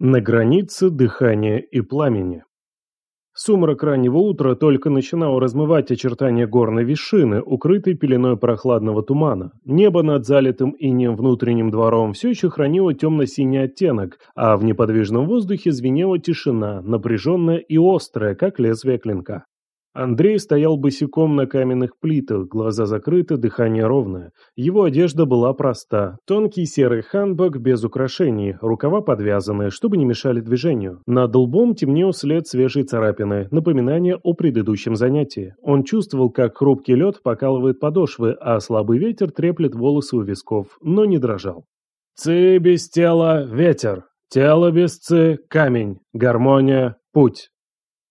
На границе дыхания и пламени. Сумрак раннего утра только начинал размывать очертания горной вершины, укрытой пеленой прохладного тумана. Небо над залитым инеем внутренним двором все еще хранило темно-синий оттенок, а в неподвижном воздухе звенела тишина, напряженная и острая, как лезвие клинка. Андрей стоял босиком на каменных плитах, глаза закрыты, дыхание ровное. Его одежда была проста. Тонкий серый ханбок без украшений, рукава подвязаны, чтобы не мешали движению. Над лбом темнел след свежей царапины, напоминание о предыдущем занятии. Он чувствовал, как хрупкий лед покалывает подошвы, а слабый ветер треплет волосы у висков, но не дрожал. «Ци без тела – ветер, тело без ци – камень, гармония – путь».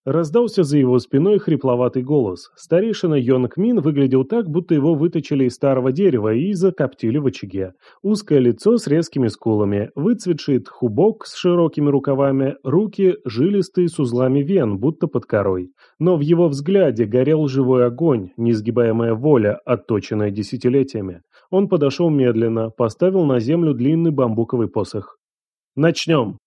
Раздался за его спиной хрипловатый голос. Старейшина Йонг Мин выглядел так, будто его выточили из старого дерева и закоптили в очаге. Узкое лицо с резкими скулами, выцветший хубок с широкими рукавами, руки жилистые с узлами вен, будто под корой. Но в его взгляде горел живой огонь, несгибаемая воля, отточенная десятилетиями. Он подошел медленно, поставил на землю длинный бамбуковый посох. «Начнем!»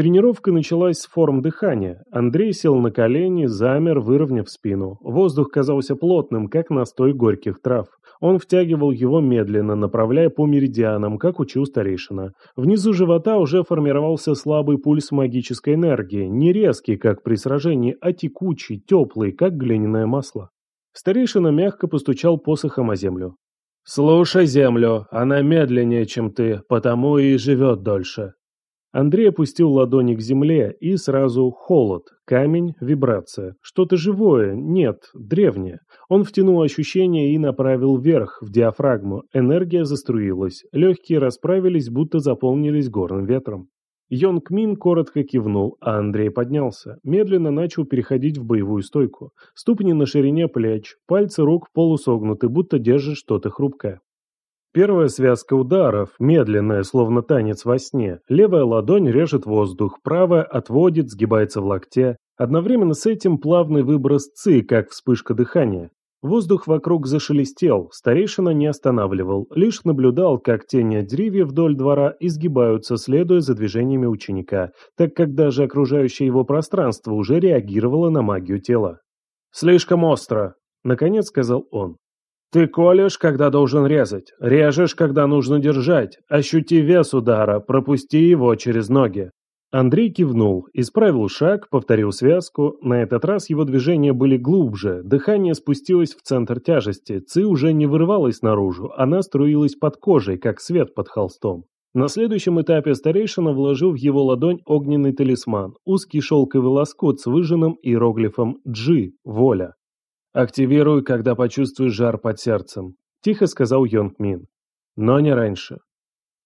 Тренировка началась с форм дыхания. Андрей сел на колени, замер, выровняв спину. Воздух казался плотным, как настой горьких трав. Он втягивал его медленно, направляя по меридианам, как учил старейшина. Внизу живота уже формировался слабый пульс магической энергии, не резкий, как при сражении, а текучий, теплый, как глиняное масло. Старейшина мягко постучал посохом о землю. «Слушай землю, она медленнее, чем ты, потому и живет дольше. Андрей опустил ладони к земле, и сразу холод, камень, вибрация. Что-то живое, нет, древнее. Он втянул ощущение и направил вверх, в диафрагму. Энергия заструилась. Легкие расправились, будто заполнились горным ветром. Йонг Мин коротко кивнул, а Андрей поднялся. Медленно начал переходить в боевую стойку. Ступни на ширине плеч, пальцы рук полусогнуты, будто держит что-то хрупкое. Первая связка ударов, медленная, словно танец во сне. Левая ладонь режет воздух, правая отводит, сгибается в локте. Одновременно с этим плавный выброс ци, как вспышка дыхания. Воздух вокруг зашелестел, старейшина не останавливал, лишь наблюдал, как тени деревьев вдоль двора изгибаются, следуя за движениями ученика, так как даже окружающее его пространство уже реагировало на магию тела. «Слишком остро», — наконец сказал он. Ты колешь, когда должен резать, режешь, когда нужно держать. Ощути вес удара, пропусти его через ноги. Андрей кивнул, исправил шаг, повторил связку. На этот раз его движения были глубже, дыхание спустилось в центр тяжести, ци уже не вырывалась наружу, она струилась под кожей, как свет под холстом. На следующем этапе старейшина вложил в его ладонь огненный талисман, узкий шелковый лоскут с выжженным иероглифом «Джи» – «Воля». «Активируй, когда почувствуешь жар под сердцем», – тихо сказал Йонг Мин. «Но не раньше».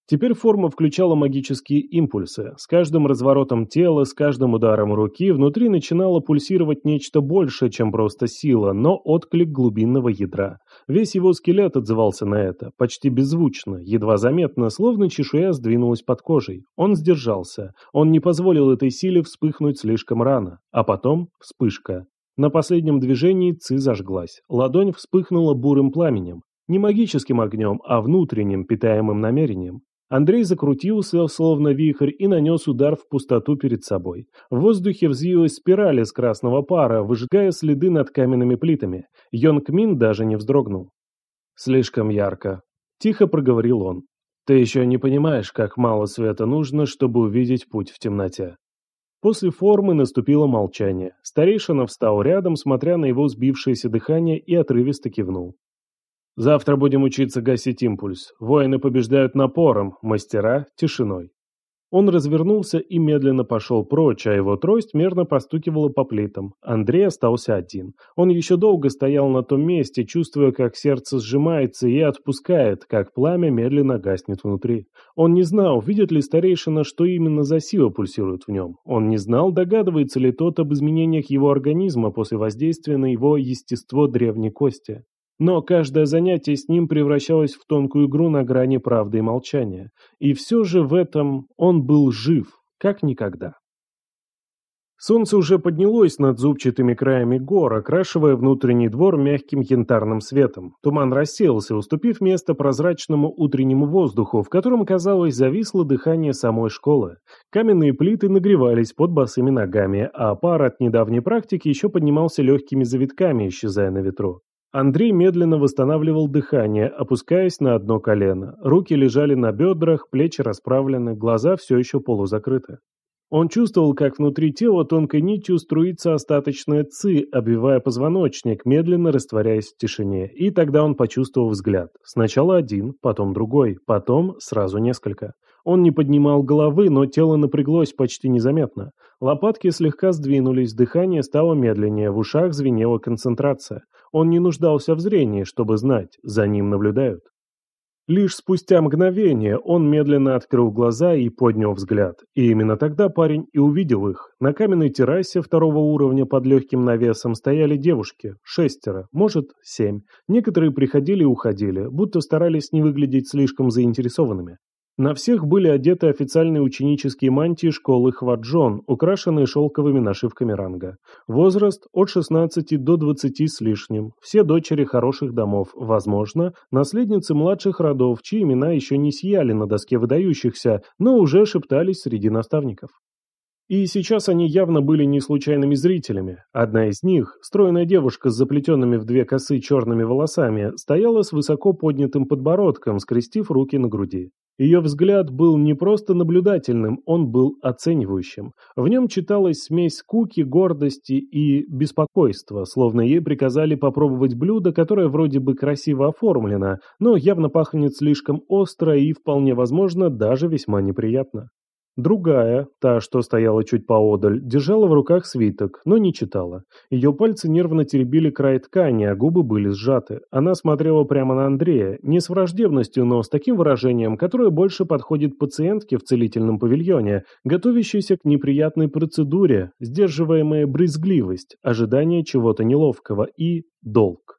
Теперь форма включала магические импульсы. С каждым разворотом тела, с каждым ударом руки внутри начинало пульсировать нечто большее, чем просто сила, но отклик глубинного ядра. Весь его скелет отзывался на это, почти беззвучно, едва заметно, словно чешуя сдвинулась под кожей. Он сдержался. Он не позволил этой силе вспыхнуть слишком рано. А потом вспышка. На последнем движении Ци зажглась. Ладонь вспыхнула бурым пламенем. Не магическим огнем, а внутренним, питаемым намерением. Андрей закрутился, словно вихрь, и нанес удар в пустоту перед собой. В воздухе взвилась спираль из красного пара, выжигая следы над каменными плитами. Йонг Мин даже не вздрогнул. «Слишком ярко», — тихо проговорил он. «Ты еще не понимаешь, как мало света нужно, чтобы увидеть путь в темноте». После формы наступило молчание. Старейшина встал рядом, смотря на его сбившееся дыхание, и отрывисто кивнул. «Завтра будем учиться гасить импульс. Воины побеждают напором, мастера – тишиной. Он развернулся и медленно пошел прочь, а его трость мерно постукивала по плитам. Андрей остался один. Он еще долго стоял на том месте, чувствуя, как сердце сжимается и отпускает, как пламя медленно гаснет внутри. Он не знал, видит ли старейшина, что именно за сила пульсирует в нем. Он не знал, догадывается ли тот об изменениях его организма после воздействия на его естество древней кости. Но каждое занятие с ним превращалось в тонкую игру на грани правды и молчания. И все же в этом он был жив, как никогда. Солнце уже поднялось над зубчатыми краями гор, окрашивая внутренний двор мягким янтарным светом. Туман рассеялся, уступив место прозрачному утреннему воздуху, в котором, казалось, зависло дыхание самой школы. Каменные плиты нагревались под босыми ногами, а пар от недавней практики еще поднимался легкими завитками, исчезая на ветру. Андрей медленно восстанавливал дыхание, опускаясь на одно колено. Руки лежали на бедрах, плечи расправлены, глаза все еще полузакрыты. Он чувствовал, как внутри тела тонкой нитью струится остаточная ци, обвивая позвоночник, медленно растворяясь в тишине. И тогда он почувствовал взгляд. Сначала один, потом другой, потом сразу несколько. Он не поднимал головы, но тело напряглось почти незаметно. Лопатки слегка сдвинулись, дыхание стало медленнее, в ушах звенела концентрация. Он не нуждался в зрении, чтобы знать, за ним наблюдают. Лишь спустя мгновение он медленно открыл глаза и поднял взгляд. И именно тогда парень и увидел их. На каменной террасе второго уровня под легким навесом стояли девушки. Шестеро, может, семь. Некоторые приходили и уходили, будто старались не выглядеть слишком заинтересованными. На всех были одеты официальные ученические мантии школы Хваджон, украшенные шелковыми нашивками ранга. Возраст от 16 до 20 с лишним. Все дочери хороших домов, возможно, наследницы младших родов, чьи имена еще не сияли на доске выдающихся, но уже шептались среди наставников. И сейчас они явно были не случайными зрителями. Одна из них, стройная девушка с заплетенными в две косы черными волосами, стояла с высоко поднятым подбородком, скрестив руки на груди. Ее взгляд был не просто наблюдательным, он был оценивающим. В нем читалась смесь скуки, гордости и беспокойства, словно ей приказали попробовать блюдо, которое вроде бы красиво оформлено, но явно пахнет слишком остро и, вполне возможно, даже весьма неприятно. Другая, та, что стояла чуть поодаль, держала в руках свиток, но не читала. Ее пальцы нервно теребили край ткани, а губы были сжаты. Она смотрела прямо на Андрея, не с враждебностью, но с таким выражением, которое больше подходит пациентке в целительном павильоне, готовящейся к неприятной процедуре, сдерживаемая брезгливость, ожидание чего-то неловкого и долг.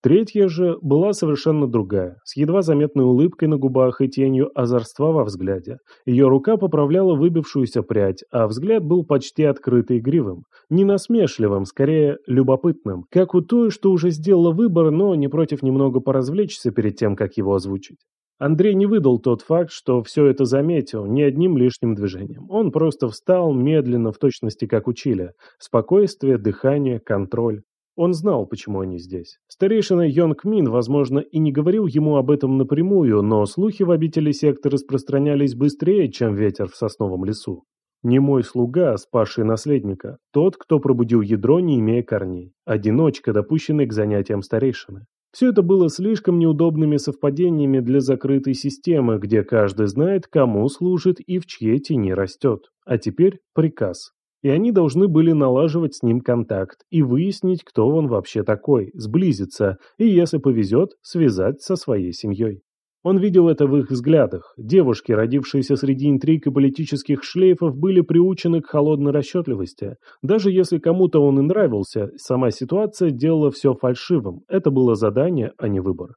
Третья же была совершенно другая, с едва заметной улыбкой на губах и тенью озорства во взгляде. Ее рука поправляла выбившуюся прядь, а взгляд был почти открытый игривым. Не насмешливым, скорее любопытным, как у той, что уже сделала выбор, но не против немного поразвлечься перед тем, как его озвучить. Андрей не выдал тот факт, что все это заметил, ни одним лишним движением. Он просто встал медленно, в точности как учили. Спокойствие, дыхание, контроль. Он знал, почему они здесь. Старейшина Йонг Мин, возможно, и не говорил ему об этом напрямую, но слухи в обители секты распространялись быстрее, чем ветер в сосновом лесу. Не мой слуга, спасший наследника, тот, кто пробудил ядро, не имея корней. Одиночка, допущенный к занятиям старейшины. Все это было слишком неудобными совпадениями для закрытой системы, где каждый знает, кому служит и в чьей тени растет. А теперь приказ и они должны были налаживать с ним контакт и выяснить, кто он вообще такой, сблизиться и, если повезет, связать со своей семьей. Он видел это в их взглядах. Девушки, родившиеся среди интриг и политических шлейфов, были приучены к холодной расчетливости. Даже если кому-то он и нравился, сама ситуация делала все фальшивым. Это было задание, а не выбор.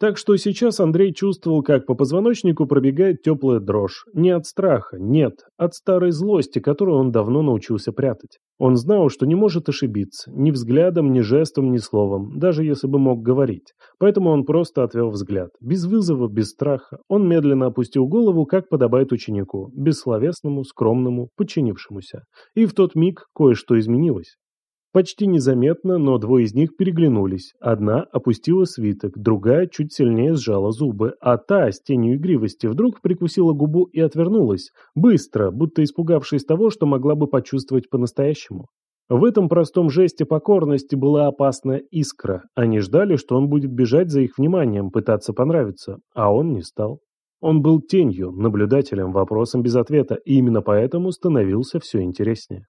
Так что сейчас Андрей чувствовал, как по позвоночнику пробегает теплая дрожь. Не от страха, нет, от старой злости, которую он давно научился прятать. Он знал, что не может ошибиться, ни взглядом, ни жестом, ни словом, даже если бы мог говорить. Поэтому он просто отвел взгляд. Без вызова, без страха. Он медленно опустил голову, как подобает ученику, бессловесному, скромному, подчинившемуся. И в тот миг кое-что изменилось. Почти незаметно, но двое из них переглянулись. Одна опустила свиток, другая чуть сильнее сжала зубы, а та, с тенью игривости, вдруг прикусила губу и отвернулась. Быстро, будто испугавшись того, что могла бы почувствовать по-настоящему. В этом простом жесте покорности была опасная искра. Они ждали, что он будет бежать за их вниманием, пытаться понравиться, а он не стал. Он был тенью, наблюдателем, вопросом без ответа, и именно поэтому становился все интереснее.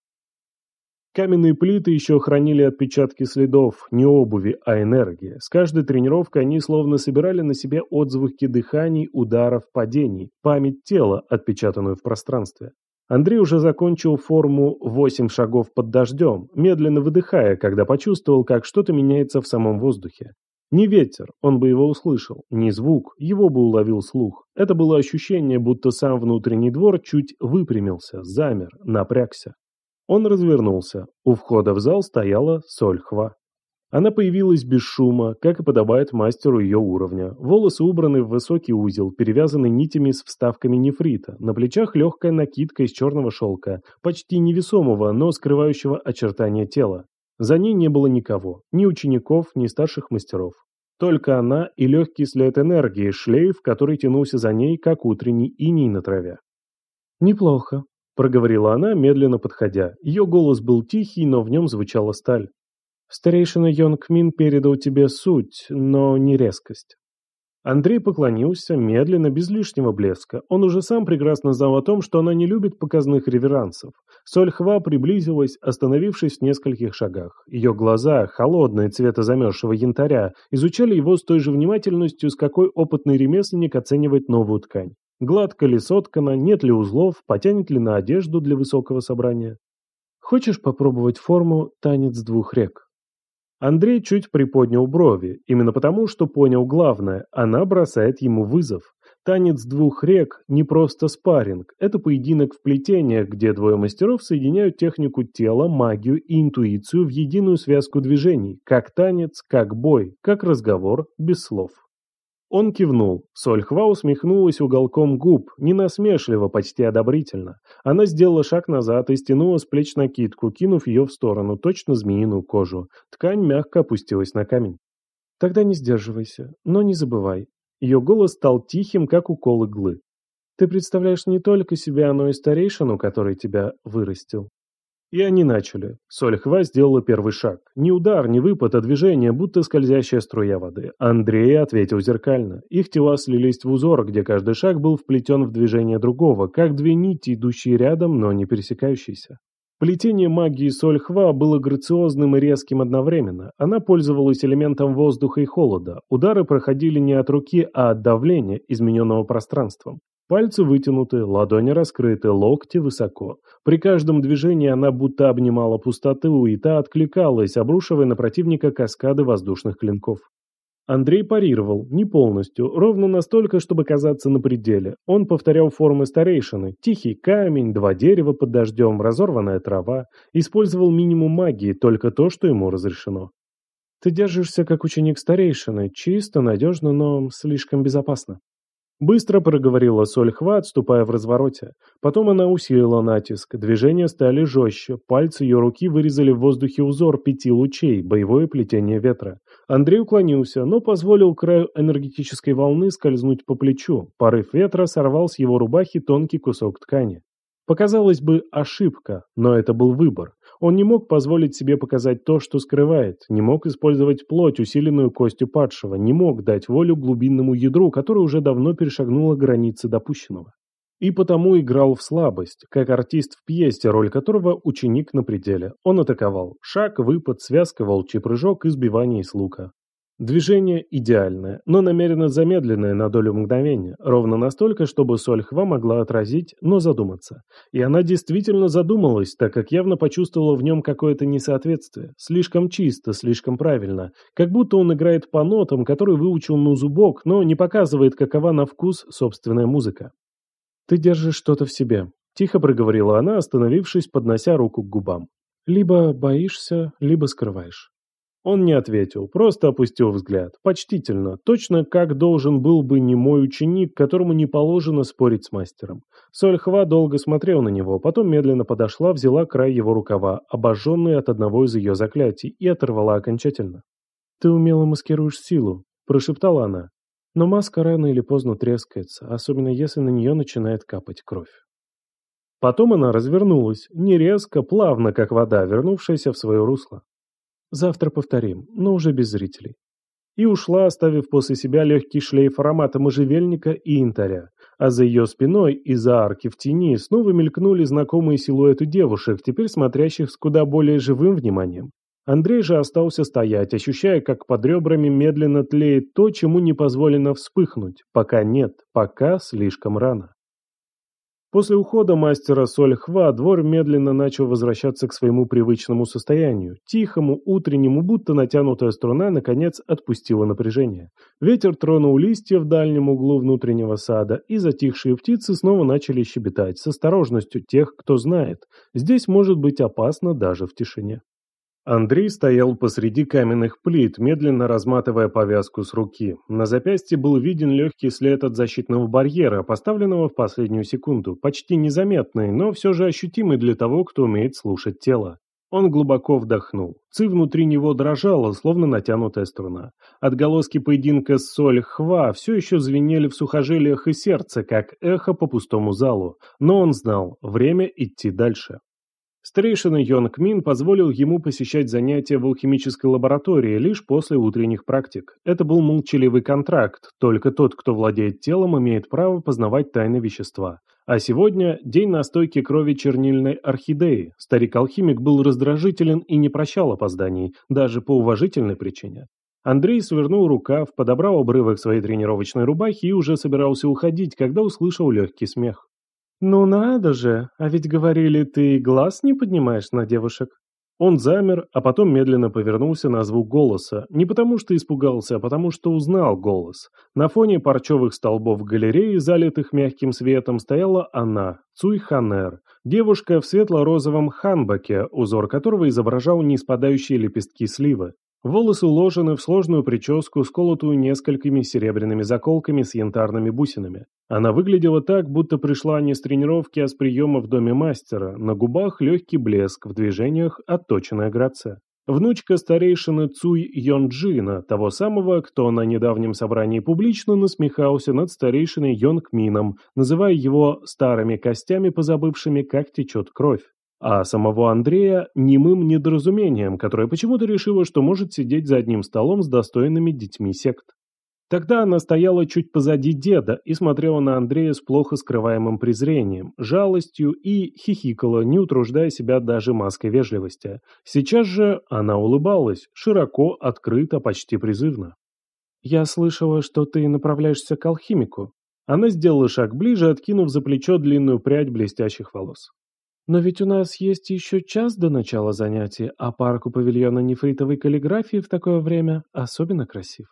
Каменные плиты еще хранили отпечатки следов, не обуви, а энергии. С каждой тренировкой они словно собирали на себе отзвуки дыханий, ударов, падений, память тела, отпечатанную в пространстве. Андрей уже закончил форму «восемь шагов под дождем», медленно выдыхая, когда почувствовал, как что-то меняется в самом воздухе. Не ветер, он бы его услышал, не звук, его бы уловил слух. Это было ощущение, будто сам внутренний двор чуть выпрямился, замер, напрягся. Он развернулся. У входа в зал стояла Сольхва. Она появилась без шума, как и подобает мастеру ее уровня. Волосы убраны в высокий узел, перевязаны нитями с вставками нефрита. На плечах легкая накидка из черного шелка, почти невесомого, но скрывающего очертания тела. За ней не было никого, ни учеников, ни старших мастеров. Только она и легкий след энергии, шлейф, который тянулся за ней, как утренний иней на траве. «Неплохо», — проговорила она, медленно подходя. Ее голос был тихий, но в нем звучала сталь. Старейшина Йонг Мин передал тебе суть, но не резкость. Андрей поклонился, медленно, без лишнего блеска. Он уже сам прекрасно знал о том, что она не любит показных реверансов. Сольхва приблизилась, остановившись в нескольких шагах. Ее глаза, холодные цвета замерзшего янтаря, изучали его с той же внимательностью, с какой опытный ремесленник оценивает новую ткань. Гладко ли соткана, нет ли узлов, потянет ли на одежду для высокого собрания. Хочешь попробовать форму «Танец двух рек»? Андрей чуть приподнял брови, именно потому, что понял главное – она бросает ему вызов. Танец двух рек – не просто спарринг, это поединок в плетениях, где двое мастеров соединяют технику тела, магию и интуицию в единую связку движений, как танец, как бой, как разговор, без слов. Он кивнул. Сольхва усмехнулась уголком губ, не насмешливо, почти одобрительно. Она сделала шаг назад и стянула с плеч накидку, кинув ее в сторону, точно змеиную кожу. Ткань мягко опустилась на камень. «Тогда не сдерживайся, но не забывай». Ее голос стал тихим, как укол иглы. «Ты представляешь не только себя, но и старейшину, который тебя вырастил». И они начали. Сольхва сделала первый шаг. Не удар, не выпад, а движение, будто скользящая струя воды. Андрей ответил зеркально. Их тела слились в узор, где каждый шаг был вплетен в движение другого, как две нити, идущие рядом, но не пересекающиеся. Плетение магии Сольхва было грациозным и резким одновременно. Она пользовалась элементом воздуха и холода. Удары проходили не от руки, а от давления, измененного пространством. Пальцы вытянуты, ладони раскрыты, локти высоко. При каждом движении она будто обнимала пустоту, и та откликалась, обрушивая на противника каскады воздушных клинков. Андрей парировал, не полностью, ровно настолько, чтобы казаться на пределе. Он повторял формы старейшины. Тихий камень, два дерева под дождем, разорванная трава. Использовал минимум магии, только то, что ему разрешено. Ты держишься как ученик старейшины, чисто, надежно, но слишком безопасно. Быстро проговорила Сольхва, отступая в развороте. Потом она усилила натиск. Движения стали жестче. Пальцы ее руки вырезали в воздухе узор пяти лучей, боевое плетение ветра. Андрей уклонился, но позволил краю энергетической волны скользнуть по плечу. Порыв ветра сорвал с его рубахи тонкий кусок ткани. Показалось бы, ошибка, но это был выбор. Он не мог позволить себе показать то, что скрывает, не мог использовать плоть, усиленную костью падшего, не мог дать волю глубинному ядру, которое уже давно перешагнуло границы допущенного. И потому играл в слабость, как артист в пьесе, роль которого ученик на пределе. Он атаковал. Шаг, выпад, связка, волчий прыжок и сбивание с лука. Движение идеальное, но намеренно замедленное на долю мгновения, ровно настолько, чтобы Сольхва могла отразить, но задуматься. И она действительно задумалась, так как явно почувствовала в нем какое-то несоответствие. Слишком чисто, слишком правильно. Как будто он играет по нотам, которые выучил на зубок, но не показывает, какова на вкус собственная музыка. «Ты держишь что-то в себе», – тихо проговорила она, остановившись, поднося руку к губам. «Либо боишься, либо скрываешь». Он не ответил, просто опустил взгляд, почтительно, точно как должен был бы не мой ученик, которому не положено спорить с мастером. Сольхва долго смотрел на него, потом медленно подошла, взяла край его рукава, обожженный от одного из ее заклятий, и оторвала окончательно. «Ты умело маскируешь силу», – прошептала она. «Но маска рано или поздно трескается, особенно если на нее начинает капать кровь». Потом она развернулась, не резко, плавно, как вода, вернувшаяся в свое русло. Завтра повторим, но уже без зрителей. И ушла, оставив после себя легкий шлейф аромата можжевельника и янтаря. А за ее спиной, из-за арки в тени, снова мелькнули знакомые силуэты девушек, теперь смотрящих с куда более живым вниманием. Андрей же остался стоять, ощущая, как под ребрами медленно тлеет то, чему не позволено вспыхнуть. Пока нет, пока слишком рано. После ухода мастера Сольхва двор медленно начал возвращаться к своему привычному состоянию. Тихому, утреннему, будто натянутая струна, наконец отпустила напряжение. Ветер тронул листья в дальнем углу внутреннего сада, и затихшие птицы снова начали щебетать с осторожностью тех, кто знает. Здесь может быть опасно даже в тишине. Андрей стоял посреди каменных плит, медленно разматывая повязку с руки. На запястье был виден легкий след от защитного барьера, поставленного в последнюю секунду, почти незаметный, но все же ощутимый для того, кто умеет слушать тело. Он глубоко вдохнул. Ци внутри него дрожала, словно натянутая струна. Отголоски поединка с Соль-Хва все еще звенели в сухожилиях и сердце, как эхо по пустому залу. Но он знал, время идти дальше. Старейшина Йонг Мин позволил ему посещать занятия в алхимической лаборатории лишь после утренних практик. Это был молчаливый контракт, только тот, кто владеет телом, имеет право познавать тайны вещества. А сегодня день настойки крови чернильной орхидеи. Старик-алхимик был раздражителен и не прощал опозданий, даже по уважительной причине. Андрей свернул рукав, подобрал обрывок своей тренировочной рубахи и уже собирался уходить, когда услышал легкий смех. «Ну надо же, а ведь говорили, ты глаз не поднимаешь на девушек». Он замер, а потом медленно повернулся на звук голоса. Не потому что испугался, а потому что узнал голос. На фоне парчевых столбов галереи, залитых мягким светом, стояла она, Цуй Ханер, девушка в светло-розовом ханбаке, узор которого изображал неспадающие лепестки сливы. Волосы уложены в сложную прическу, сколотую несколькими серебряными заколками с янтарными бусинами. Она выглядела так, будто пришла не с тренировки, а с приема в доме мастера. На губах легкий блеск, в движениях отточенная грация. Внучка старейшины Цуй Йонджина, того самого, кто на недавнем собрании публично насмехался над старейшиной Йонгмином, называя его старыми костями, позабывшими, как течет кровь а самого Андрея немым недоразумением, которое почему-то решило, что может сидеть за одним столом с достойными детьми сект. Тогда она стояла чуть позади деда и смотрела на Андрея с плохо скрываемым презрением, жалостью и хихикала, не утруждая себя даже маской вежливости. Сейчас же она улыбалась, широко, открыто, почти призывно. «Я слышала, что ты направляешься к алхимику». Она сделала шаг ближе, откинув за плечо длинную прядь блестящих волос. Но ведь у нас есть еще час до начала занятий, а парк у павильона нефритовой каллиграфии в такое время особенно красив.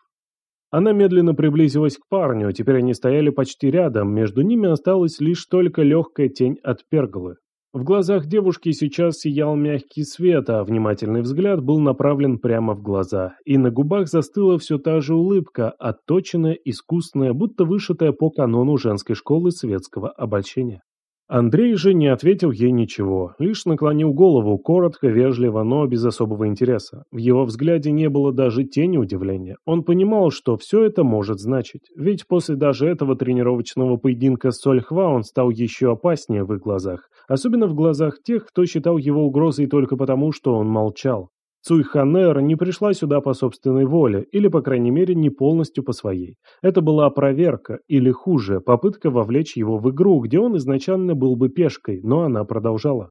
Она медленно приблизилась к парню, теперь они стояли почти рядом, между ними осталась лишь только легкая тень от перголы. В глазах девушки сейчас сиял мягкий свет, а внимательный взгляд был направлен прямо в глаза, и на губах застыла все та же улыбка, отточенная, искусная, будто вышитая по канону женской школы светского обольщения. Андрей же не ответил ей ничего, лишь наклонил голову, коротко, вежливо, но без особого интереса. В его взгляде не было даже тени удивления. Он понимал, что все это может значить, ведь после даже этого тренировочного поединка с Сольхва он стал еще опаснее в их глазах, особенно в глазах тех, кто считал его угрозой только потому, что он молчал. Цуйханер не пришла сюда по собственной воле, или, по крайней мере, не полностью по своей. Это была проверка, или хуже, попытка вовлечь его в игру, где он изначально был бы пешкой, но она продолжала.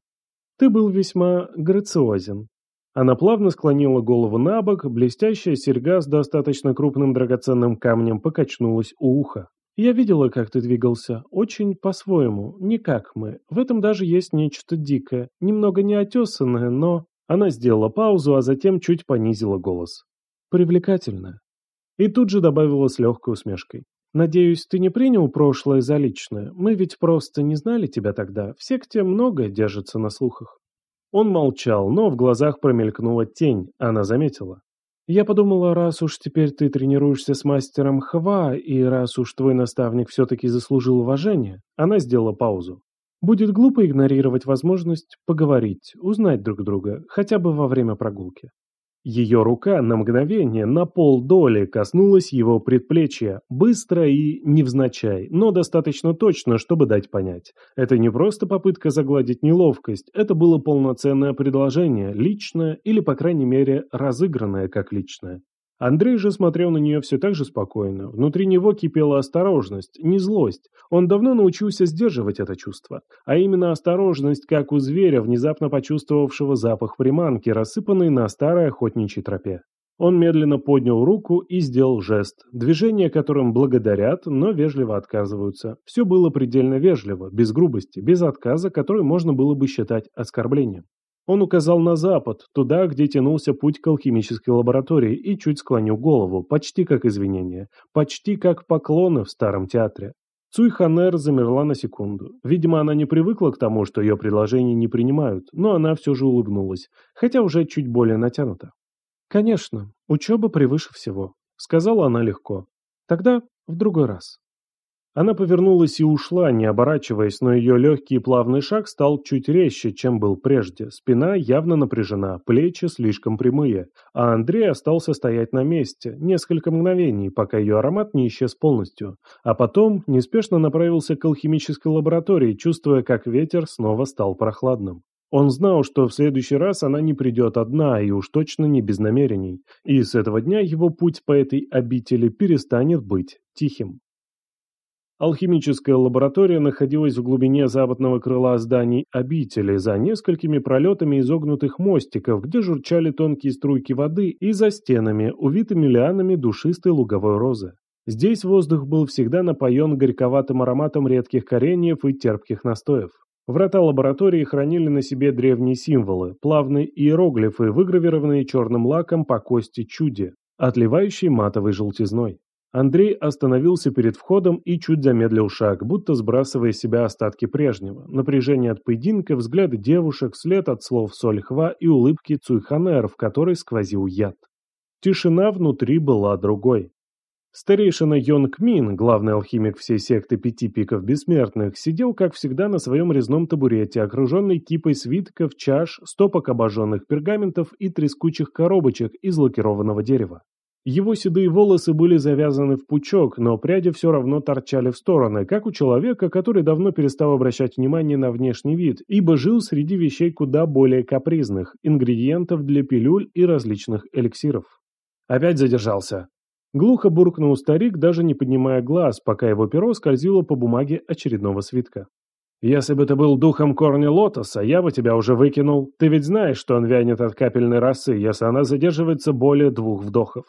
«Ты был весьма грациозен». Она плавно склонила голову на бок, блестящая серьга с достаточно крупным драгоценным камнем покачнулась у уха. «Я видела, как ты двигался, очень по-своему, не как мы. В этом даже есть нечто дикое, немного неотесанное, но...» Она сделала паузу, а затем чуть понизила голос. «Привлекательно». И тут же добавила с легкой усмешкой. «Надеюсь, ты не принял прошлое за личное. Мы ведь просто не знали тебя тогда. В секте многое держится на слухах». Он молчал, но в глазах промелькнула тень. Она заметила. «Я подумала, раз уж теперь ты тренируешься с мастером Хва, и раз уж твой наставник все-таки заслужил уважения...» Она сделала паузу. Будет глупо игнорировать возможность поговорить, узнать друг друга, хотя бы во время прогулки. Ее рука на мгновение, на полдоли коснулась его предплечья, быстро и невзначай, но достаточно точно, чтобы дать понять. Это не просто попытка загладить неловкость, это было полноценное предложение, личное или, по крайней мере, разыгранное как личное. Андрей же смотрел на нее все так же спокойно. Внутри него кипела осторожность, не злость. Он давно научился сдерживать это чувство. А именно осторожность, как у зверя, внезапно почувствовавшего запах приманки, рассыпанной на старой охотничьей тропе. Он медленно поднял руку и сделал жест. Движение, которым благодарят, но вежливо отказываются. Все было предельно вежливо, без грубости, без отказа, который можно было бы считать оскорблением. Он указал на запад, туда, где тянулся путь к алхимической лаборатории, и чуть склонил голову, почти как извинение, почти как поклоны в старом театре. Цуй Ханер замерла на секунду. Видимо, она не привыкла к тому, что ее предложения не принимают, но она все же улыбнулась, хотя уже чуть более натянуто. «Конечно, учеба превыше всего», — сказала она легко. «Тогда в другой раз». Она повернулась и ушла, не оборачиваясь, но ее легкий и плавный шаг стал чуть резче, чем был прежде. Спина явно напряжена, плечи слишком прямые, а Андрей остался стоять на месте несколько мгновений, пока ее аромат не исчез полностью. А потом неспешно направился к алхимической лаборатории, чувствуя, как ветер снова стал прохладным. Он знал, что в следующий раз она не придет одна, и уж точно не без намерений, и с этого дня его путь по этой обители перестанет быть тихим. Алхимическая лаборатория находилась в глубине западного крыла зданий обители, за несколькими пролетами изогнутых мостиков, где журчали тонкие струйки воды, и за стенами, увитыми лианами душистой луговой розы. Здесь воздух был всегда напоен горьковатым ароматом редких кореньев и терпких настоев. Врата лаборатории хранили на себе древние символы, плавные иероглифы, выгравированные черным лаком по кости чуди, отливающей матовой желтизной. Андрей остановился перед входом и чуть замедлил шаг, будто сбрасывая с себя остатки прежнего. Напряжение от поединка, взгляды девушек, след от слов Сольхва и улыбки Цуйханер, в которой сквозил яд. Тишина внутри была другой. Старейшина Йонг Мин, главный алхимик всей секты Пяти Пиков Бессмертных, сидел, как всегда, на своем резном табурете, окруженный кипой свитков, чаш, стопок обожженных пергаментов и трескучих коробочек из лакированного дерева. Его седые волосы были завязаны в пучок, но пряди все равно торчали в стороны, как у человека, который давно перестал обращать внимание на внешний вид, ибо жил среди вещей куда более капризных, ингредиентов для пилюль и различных эликсиров. Опять задержался. Глухо буркнул старик, даже не поднимая глаз, пока его перо скользило по бумаге очередного свитка. «Если бы ты был духом корня лотоса, я бы тебя уже выкинул. Ты ведь знаешь, что он вянет от капельной росы, если она задерживается более двух вдохов.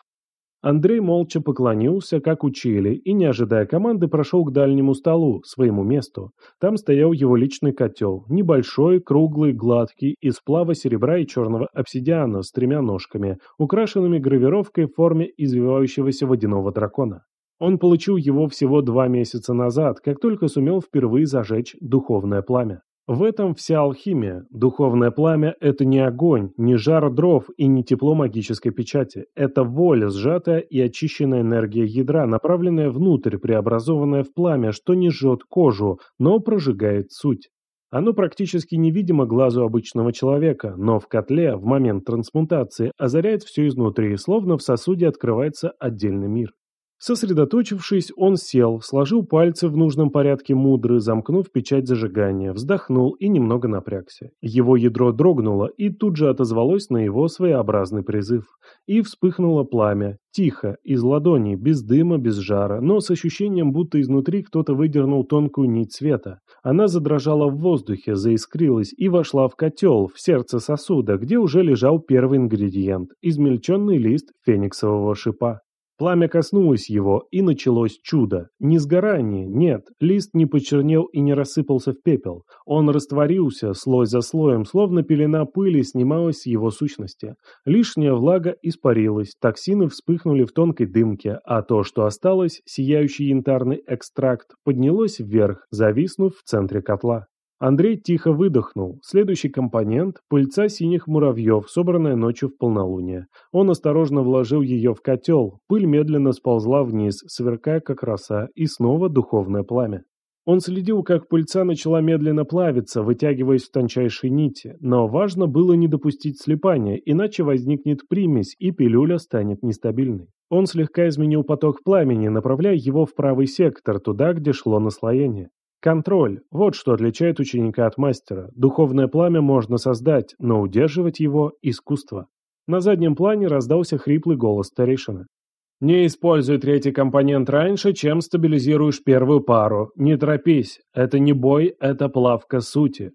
Андрей молча поклонился, как учили, и, не ожидая команды, прошел к дальнему столу, своему месту. Там стоял его личный котел, небольшой, круглый, гладкий, из сплава серебра и черного обсидиана с тремя ножками, украшенными гравировкой в форме извивающегося водяного дракона. Он получил его всего два месяца назад, как только сумел впервые зажечь духовное пламя. В этом вся алхимия. Духовное пламя – это не огонь, не жар дров и не тепло магической печати. Это воля, сжатая и очищенная энергия ядра, направленная внутрь, преобразованная в пламя, что не жжет кожу, но прожигает суть. Оно практически невидимо глазу обычного человека, но в котле, в момент трансмутации, озаряет все изнутри, словно в сосуде открывается отдельный мир. Сосредоточившись, он сел, сложил пальцы в нужном порядке мудры, замкнув печать зажигания, вздохнул и немного напрягся. Его ядро дрогнуло и тут же отозвалось на его своеобразный призыв. И вспыхнуло пламя, тихо, из ладони, без дыма, без жара, но с ощущением, будто изнутри кто-то выдернул тонкую нить света. Она задрожала в воздухе, заискрилась и вошла в котел, в сердце сосуда, где уже лежал первый ингредиент – измельченный лист фениксового шипа. Пламя коснулось его, и началось чудо. Не сгорание, нет, лист не почернел и не рассыпался в пепел. Он растворился, слой за слоем, словно пелена пыли снималась с его сущности. Лишняя влага испарилась, токсины вспыхнули в тонкой дымке, а то, что осталось, сияющий янтарный экстракт, поднялось вверх, зависнув в центре котла. Андрей тихо выдохнул. Следующий компонент – пыльца синих муравьев, собранная ночью в полнолуние. Он осторожно вложил ее в котел, пыль медленно сползла вниз, сверкая как роса, и снова духовное пламя. Он следил, как пыльца начала медленно плавиться, вытягиваясь в тончайшей нити, но важно было не допустить слипания, иначе возникнет примесь, и пилюля станет нестабильной. Он слегка изменил поток пламени, направляя его в правый сектор, туда, где шло наслоение. Контроль – вот что отличает ученика от мастера. Духовное пламя можно создать, но удерживать его – искусство. На заднем плане раздался хриплый голос старейшины. «Не используй третий компонент раньше, чем стабилизируешь первую пару. Не торопись. Это не бой, это плавка сути».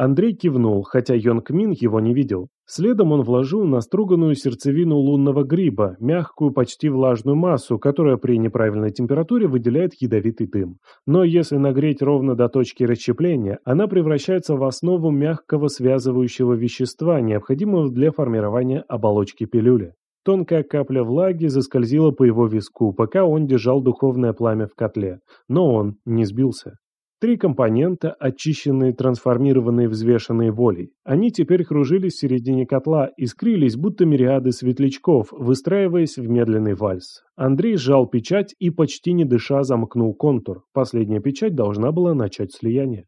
Андрей кивнул, хотя Йонг Мин его не видел. Следом он вложил наструганную сердцевину лунного гриба, мягкую, почти влажную массу, которая при неправильной температуре выделяет ядовитый дым. Но если нагреть ровно до точки расщепления, она превращается в основу мягкого связывающего вещества, необходимого для формирования оболочки пилюли. Тонкая капля влаги заскользила по его виску, пока он держал духовное пламя в котле, но он не сбился. Три компонента, очищенные, трансформированные, взвешенные волей. Они теперь кружились в середине котла, искрились, будто мириады светлячков, выстраиваясь в медленный вальс. Андрей сжал печать и, почти не дыша, замкнул контур. Последняя печать должна была начать слияние.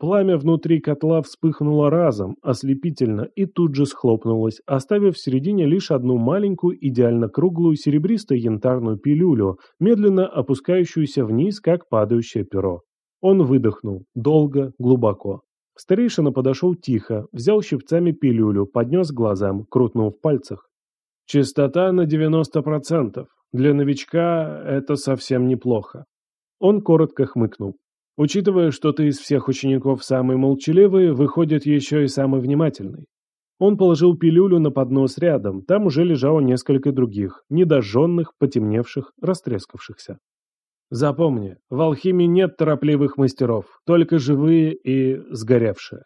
Пламя внутри котла вспыхнуло разом, ослепительно, и тут же схлопнулось, оставив в середине лишь одну маленькую, идеально круглую серебристо-янтарную пилюлю, медленно опускающуюся вниз, как падающее перо. Он выдохнул, долго, глубоко. Старейшина подошел тихо, взял щипцами пилюлю, поднес глазам, крутнул в пальцах. Частота на 90%. Для новичка это совсем неплохо. Он коротко хмыкнул. Учитывая, что ты из всех учеников самый молчаливый, выходит еще и самый внимательный. Он положил пилюлю на поднос рядом, там уже лежало несколько других, недожженных, потемневших, растрескавшихся. Запомни, в алхимии нет торопливых мастеров, только живые и сгоревшие.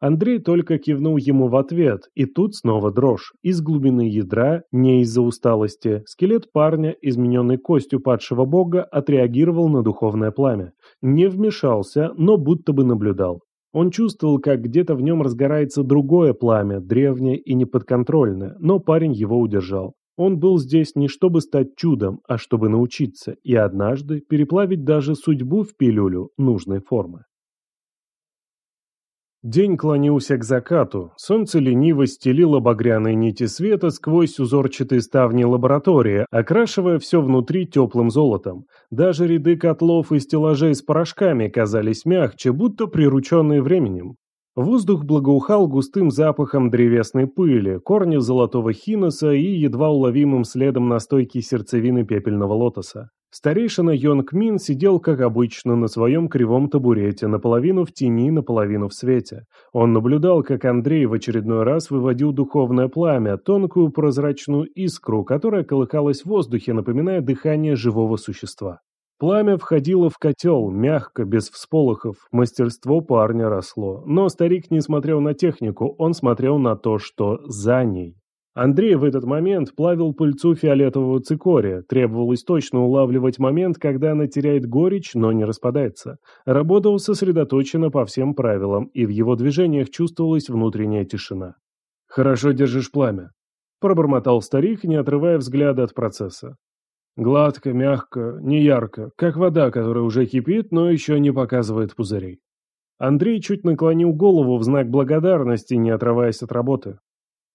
Андрей только кивнул ему в ответ, и тут снова дрожь. Из глубины ядра, не из-за усталости, скелет парня, измененный костью падшего бога, отреагировал на духовное пламя. Не вмешался, но будто бы наблюдал. Он чувствовал, как где-то в нем разгорается другое пламя, древнее и неподконтрольное, но парень его удержал. Он был здесь не чтобы стать чудом, а чтобы научиться и однажды переплавить даже судьбу в пилюлю нужной формы. День клонился к закату, солнце лениво стелило багряные нити света сквозь узорчатые ставни лаборатории, окрашивая все внутри теплым золотом. Даже ряды котлов и стеллажей с порошками казались мягче, будто прирученные временем. Воздух благоухал густым запахом древесной пыли, корня золотого хиноса и едва уловимым следом настойки сердцевины пепельного лотоса. Старейшина Йонг Мин сидел, как обычно, на своем кривом табурете, наполовину в тени, наполовину в свете. Он наблюдал, как Андрей в очередной раз выводил духовное пламя, тонкую прозрачную искру, которая колыхалась в воздухе, напоминая дыхание живого существа. Пламя входило в котел, мягко, без всполохов. Мастерство парня росло. Но старик не смотрел на технику, он смотрел на то, что за ней. Андрей в этот момент плавил пыльцу фиолетового цикория. Требовалось точно улавливать момент, когда она теряет горечь, но не распадается. Работал сосредоточенно по всем правилам, и в его движениях чувствовалась внутренняя тишина. «Хорошо держишь пламя», – пробормотал старик, не отрывая взгляда от процесса. Гладко, мягко, не ярко, как вода, которая уже кипит, но еще не показывает пузырей. Андрей чуть наклонил голову в знак благодарности, не отрываясь от работы.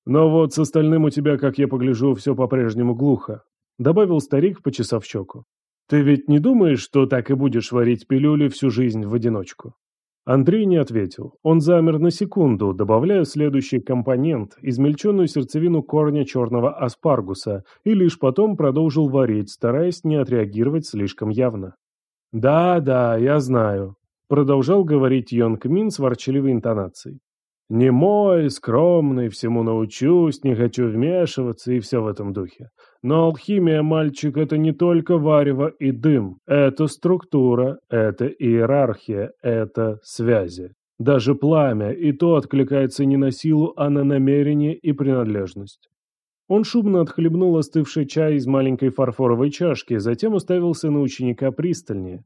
«Но вот с остальным у тебя, как я погляжу, все по-прежнему глухо», — добавил старик, почесав щеку. «Ты ведь не думаешь, что так и будешь варить пилюли всю жизнь в одиночку?» Андрей не ответил. Он замер на секунду, добавляя следующий компонент, измельченную сердцевину корня черного аспаргуса, и лишь потом продолжил варить, стараясь не отреагировать слишком явно. «Да, да, я знаю», — продолжал говорить Йонг Мин с ворчливой интонацией. Не мой, скромный, всему научусь, не хочу вмешиваться и все в этом духе. Но алхимия, мальчик, это не только варево и дым. Это структура, это иерархия, это связи. Даже пламя, и то откликается не на силу, а на намерение и принадлежность. Он шумно отхлебнул остывший чай из маленькой фарфоровой чашки, затем уставился на ученика пристальнее.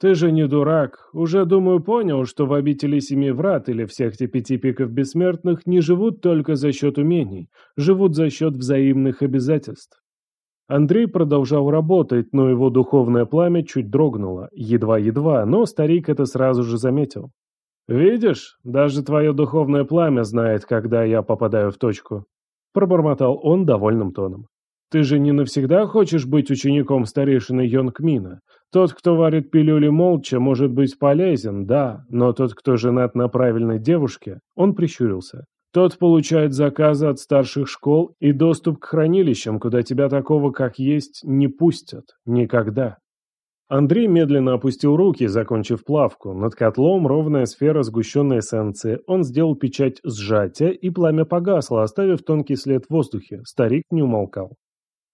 «Ты же не дурак. Уже, думаю, понял, что в обители Семи Врат или в секте Пяти Пиков Бессмертных не живут только за счет умений, живут за счет взаимных обязательств». Андрей продолжал работать, но его духовное пламя чуть дрогнуло, едва-едва, но старик это сразу же заметил. «Видишь, даже твое духовное пламя знает, когда я попадаю в точку», — пробормотал он довольным тоном. Ты же не навсегда хочешь быть учеником старейшины Йонгмина. Тот, кто варит пилюли молча, может быть полезен, да, но тот, кто женат на правильной девушке, он прищурился. Тот получает заказы от старших школ и доступ к хранилищам, куда тебя такого, как есть, не пустят. Никогда. Андрей медленно опустил руки, закончив плавку. Над котлом ровная сфера сгущенной эссенции. Он сделал печать сжатия, и пламя погасло, оставив тонкий след в воздухе. Старик не умолкал.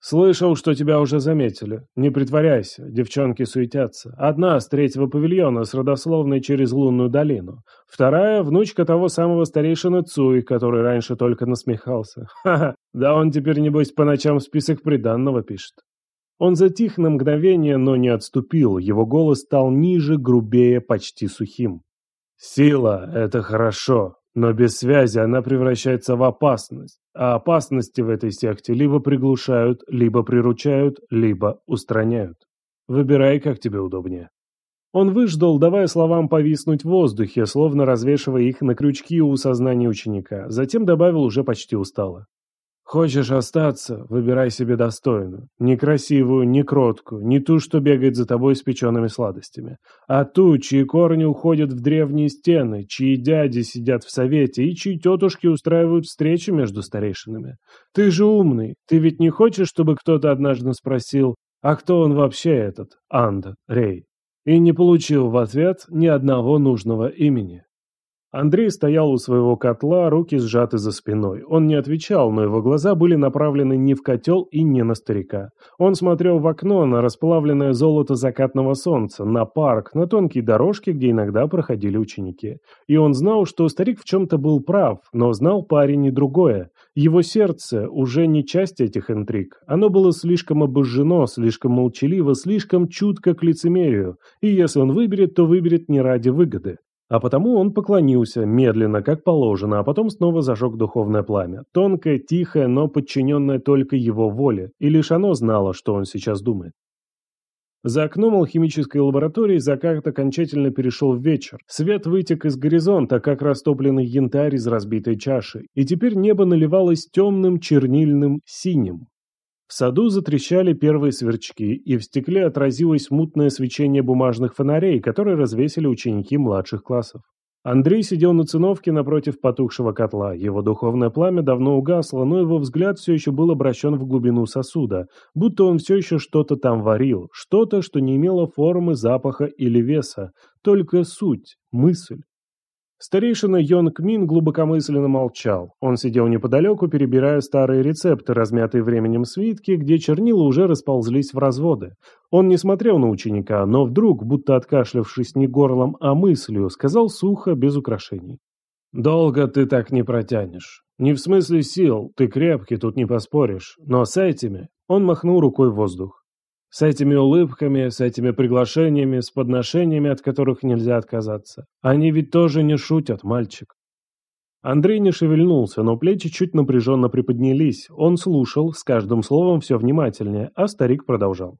«Слышал, что тебя уже заметили. Не притворяйся, девчонки суетятся. Одна с третьего павильона с родословной через лунную долину. Вторая — внучка того самого старейшины Цуй, который раньше только насмехался. Ха-ха, да он теперь, небось, по ночам список приданного пишет. Он затих на мгновение, но не отступил, его голос стал ниже, грубее, почти сухим. «Сила — это хорошо, но без связи она превращается в опасность, а опасности в этой секте либо приглушают, либо приручают, либо устраняют. Выбирай, как тебе удобнее». Он выждал, давая словам повиснуть в воздухе, словно развешивая их на крючки у сознания ученика, затем добавил уже почти устало. Хочешь остаться, выбирай себе достойную. Не красивую, не кроткую, не ту, что бегает за тобой с печеными сладостями, а ту, чьи корни уходят в древние стены, чьи дяди сидят в совете и чьи тетушки устраивают встречи между старейшинами. Ты же умный, ты ведь не хочешь, чтобы кто-то однажды спросил, а кто он вообще этот, Анда, Рей? И не получил в ответ ни одного нужного имени. Андрей стоял у своего котла, руки сжаты за спиной. Он не отвечал, но его глаза были направлены не в котел и не на старика. Он смотрел в окно на расплавленное золото закатного солнца, на парк, на тонкие дорожки, где иногда проходили ученики. И он знал, что старик в чем-то был прав, но знал парень и другое. Его сердце уже не часть этих интриг. Оно было слишком обожжено, слишком молчаливо, слишком чутко к лицемерию. И если он выберет, то выберет не ради выгоды. А потому он поклонился, медленно, как положено, а потом снова зажег духовное пламя. Тонкое, тихое, но подчиненное только его воле, и лишь оно знало, что он сейчас думает. За окном алхимической лаборатории закат окончательно перешел в вечер. Свет вытек из горизонта, как растопленный янтарь из разбитой чаши, и теперь небо наливалось темным, чернильным, синим. В саду затрещали первые сверчки, и в стекле отразилось мутное свечение бумажных фонарей, которые развесили ученики младших классов. Андрей сидел на циновке напротив потухшего котла. Его духовное пламя давно угасло, но его взгляд все еще был обращен в глубину сосуда, будто он все еще что-то там варил, что-то, что не имело формы, запаха или веса, только суть, мысль. Старейшина Йонг Мин глубокомысленно молчал. Он сидел неподалеку, перебирая старые рецепты, размятые временем свитки, где чернила уже расползлись в разводы. Он не смотрел на ученика, но вдруг, будто откашлявшись не горлом, а мыслью, сказал сухо, без украшений. «Долго ты так не протянешь. Не в смысле сил, ты крепкий, тут не поспоришь. Но с этими...» Он махнул рукой в воздух. С этими улыбками, с этими приглашениями, с подношениями, от которых нельзя отказаться. Они ведь тоже не шутят, мальчик. Андрей не шевельнулся, но плечи чуть напряженно приподнялись. Он слушал, с каждым словом все внимательнее, а старик продолжал.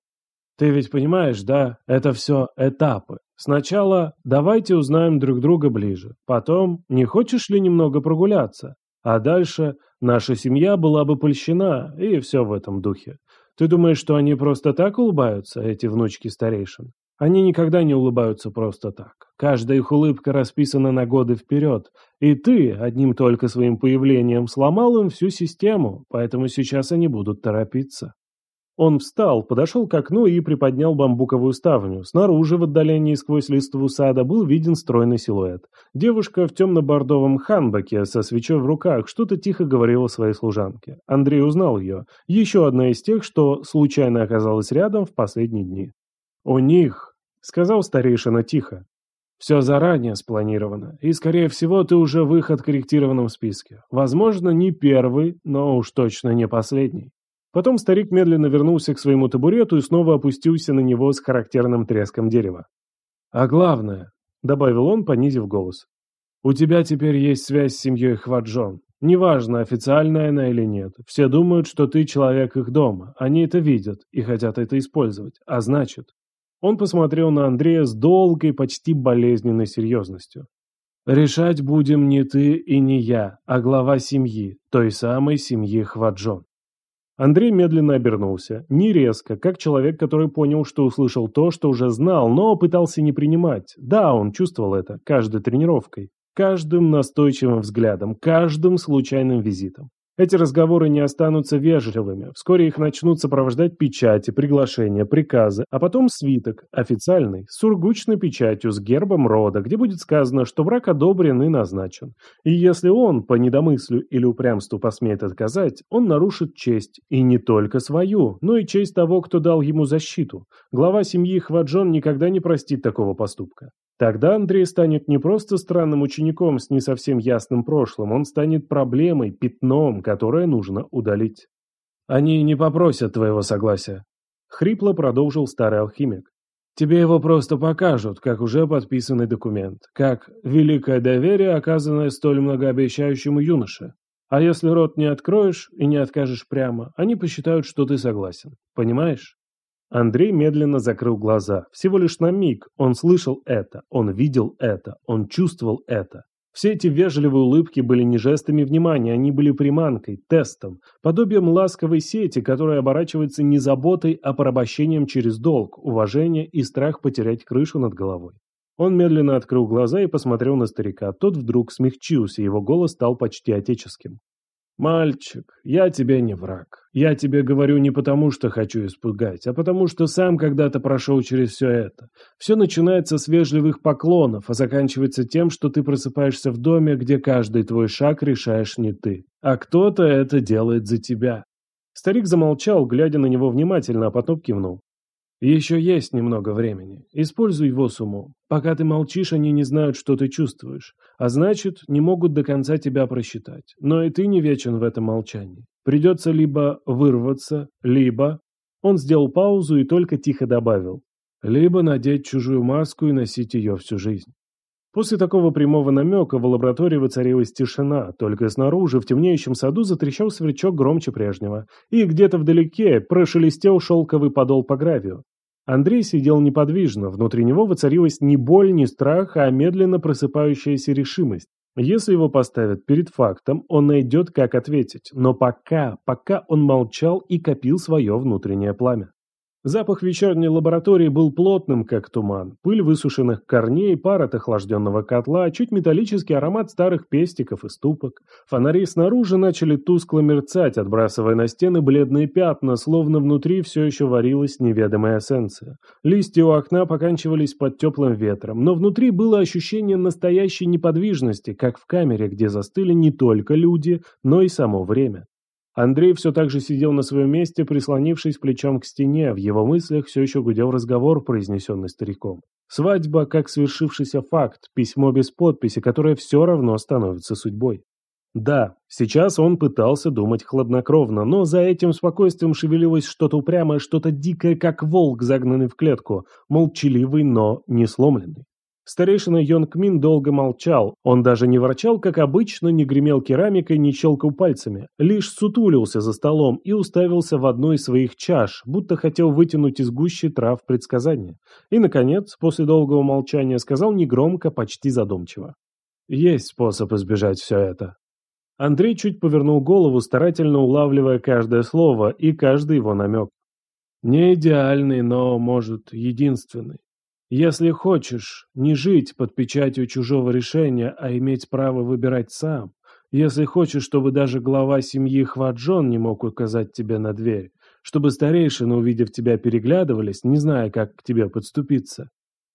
«Ты ведь понимаешь, да? Это все этапы. Сначала давайте узнаем друг друга ближе. Потом, не хочешь ли немного прогуляться? А дальше наша семья была бы польщена, и все в этом духе. Ты думаешь, что они просто так улыбаются, эти внучки старейшин? Они никогда не улыбаются просто так. Каждая их улыбка расписана на годы вперед. И ты, одним только своим появлением, сломал им всю систему, поэтому сейчас они будут торопиться. Он встал, подошел к окну и приподнял бамбуковую ставню. Снаружи, в отдалении сквозь листву сада, был виден стройный силуэт. Девушка в темно-бордовом ханбаке со свечой в руках что-то тихо говорила своей служанке. Андрей узнал ее. Еще одна из тех, что случайно оказалась рядом в последние дни. «У них», — сказал старейшина тихо, — «все заранее спланировано, и, скорее всего, ты уже в их откорректированном списке. Возможно, не первый, но уж точно не последний». Потом старик медленно вернулся к своему табурету и снова опустился на него с характерным треском дерева. «А главное», — добавил он, понизив голос, — «у тебя теперь есть связь с семьей Хваджон. Неважно, официальная она или нет. Все думают, что ты человек их дома. Они это видят и хотят это использовать. А значит...» Он посмотрел на Андрея с долгой, почти болезненной серьезностью. «Решать будем не ты и не я, а глава семьи, той самой семьи Хваджон. Андрей медленно обернулся, не резко, как человек, который понял, что услышал то, что уже знал, но пытался не принимать. Да, он чувствовал это, каждой тренировкой, каждым настойчивым взглядом, каждым случайным визитом. Эти разговоры не останутся вежливыми. Вскоре их начнут сопровождать печати, приглашения, приказы, а потом свиток, официальный, с сургучной печатью с гербом рода, где будет сказано, что брак одобрен и назначен. И если он, по недомыслию или упрямству посмеет отказать, он нарушит честь. И не только свою, но и честь того, кто дал ему защиту. Глава семьи Хваджон никогда не простит такого поступка. Тогда Андрей станет не просто странным учеником с не совсем ясным прошлым, он станет проблемой, пятном, которое нужно удалить. «Они не попросят твоего согласия», — хрипло продолжил старый алхимик. «Тебе его просто покажут, как уже подписанный документ, как великое доверие, оказанное столь многообещающему юноше. А если рот не откроешь и не откажешь прямо, они посчитают, что ты согласен. Понимаешь?» Андрей медленно закрыл глаза. Всего лишь на миг он слышал это, он видел это, он чувствовал это. Все эти вежливые улыбки были не жестами внимания, они были приманкой, тестом, подобием ласковой сети, которая оборачивается не заботой, а порабощением через долг, уважение и страх потерять крышу над головой. Он медленно открыл глаза и посмотрел на старика. Тот вдруг смягчился, его голос стал почти отеческим. «Мальчик, я тебе не враг. Я тебе говорю не потому, что хочу испугать, а потому, что сам когда-то прошел через все это. Все начинается с вежливых поклонов, а заканчивается тем, что ты просыпаешься в доме, где каждый твой шаг решаешь не ты, а кто-то это делает за тебя». Старик замолчал, глядя на него внимательно, а потом кивнул. Еще есть немного времени. Используй его с умом. Пока ты молчишь, они не знают, что ты чувствуешь. А значит, не могут до конца тебя просчитать. Но и ты не вечен в этом молчании. Придется либо вырваться, либо... Он сделал паузу и только тихо добавил. Либо надеть чужую маску и носить ее всю жизнь. После такого прямого намека в лаборатории воцарилась тишина, только снаружи, в темнеющем саду, затрещал сверчок громче прежнего, и где-то вдалеке прошелестел шелковый подол по гравию. Андрей сидел неподвижно, внутри него воцарилась не боль, не страх, а медленно просыпающаяся решимость. Если его поставят перед фактом, он найдет, как ответить, но пока, пока он молчал и копил свое внутреннее пламя. Запах вечерней лаборатории был плотным, как туман. Пыль высушенных корней, пар от охлажденного котла, чуть металлический аромат старых пестиков и ступок. Фонари снаружи начали тускло мерцать, отбрасывая на стены бледные пятна, словно внутри все еще варилась неведомая эссенция. Листья у окна поканчивались под теплым ветром, но внутри было ощущение настоящей неподвижности, как в камере, где застыли не только люди, но и само время. Андрей все так же сидел на своем месте, прислонившись плечом к стене, в его мыслях все еще гудел разговор, произнесенный стариком. Свадьба как свершившийся факт, письмо без подписи, которое все равно становится судьбой. Да, сейчас он пытался думать хладнокровно, но за этим спокойствием шевелилось что-то упрямое, что-то дикое, как волк, загнанный в клетку, молчаливый, но не сломленный. Старейшина Йонг Мин долго молчал. Он даже не ворчал, как обычно, не гремел керамикой, не щелкал пальцами. Лишь сутулился за столом и уставился в одну из своих чаш, будто хотел вытянуть из гущи трав предсказания. И, наконец, после долгого молчания сказал негромко, почти задумчиво. «Есть способ избежать все это». Андрей чуть повернул голову, старательно улавливая каждое слово и каждый его намек. «Не идеальный, но, может, единственный. Если хочешь не жить под печатью чужого решения, а иметь право выбирать сам, если хочешь, чтобы даже глава семьи Хваджон не мог указать тебе на дверь, чтобы старейшины, увидев тебя, переглядывались, не зная, как к тебе подступиться.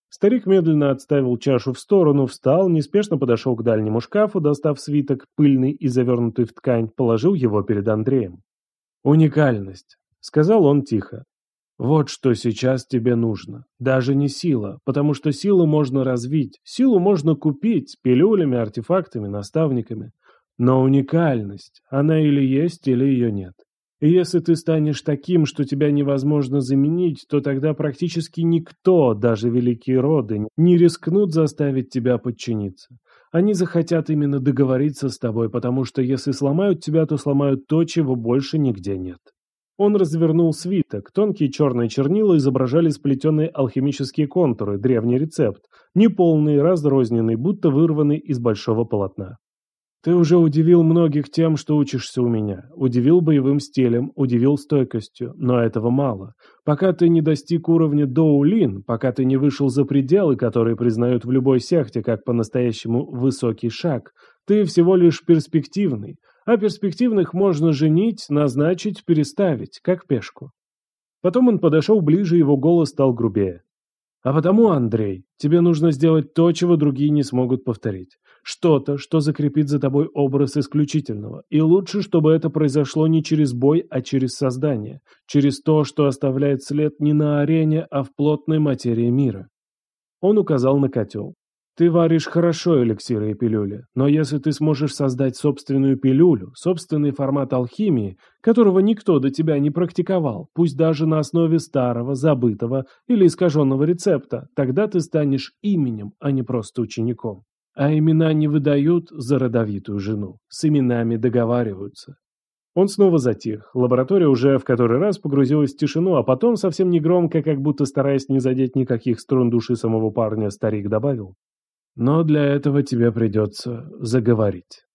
Старик медленно отставил чашу в сторону, встал, неспешно подошел к дальнему шкафу, достав свиток, пыльный и завернутый в ткань, положил его перед Андреем. «Уникальность», — сказал он тихо. Вот что сейчас тебе нужно. Даже не сила, потому что силу можно развить, силу можно купить пилюлями, артефактами, наставниками. Но уникальность, она или есть, или ее нет. И если ты станешь таким, что тебя невозможно заменить, то тогда практически никто, даже великие роды, не рискнут заставить тебя подчиниться. Они захотят именно договориться с тобой, потому что если сломают тебя, то сломают то, чего больше нигде нет. Он развернул свиток. Тонкие черные чернила изображали сплетенные алхимические контуры, древний рецепт, неполный, разрозненный, будто вырванный из большого полотна. Ты уже удивил многих тем, что учишься у меня. Удивил боевым стилем, удивил стойкостью, но этого мало. Пока ты не достиг уровня Доулин, пока ты не вышел за пределы, которые признают в любой секте как по-настоящему высокий шаг, ты всего лишь перспективный, а перспективных можно женить, назначить, переставить, как пешку. Потом он подошел ближе, его голос стал грубее. А потому, Андрей, тебе нужно сделать то, чего другие не смогут повторить. Что-то, что закрепит за тобой образ исключительного. И лучше, чтобы это произошло не через бой, а через создание. Через то, что оставляет след не на арене, а в плотной материи мира. Он указал на котел. Ты варишь хорошо эликсиры и пилюли, но если ты сможешь создать собственную пилюлю, собственный формат алхимии, которого никто до тебя не практиковал, пусть даже на основе старого, забытого или искаженного рецепта, тогда ты станешь именем, а не просто учеником. А имена не выдают за родовитую жену, с именами договариваются. Он снова затих. Лаборатория уже в который раз погрузилась в тишину, а потом, совсем негромко, как будто стараясь не задеть никаких струн души самого парня, старик добавил. Но для этого тебе придется заговорить.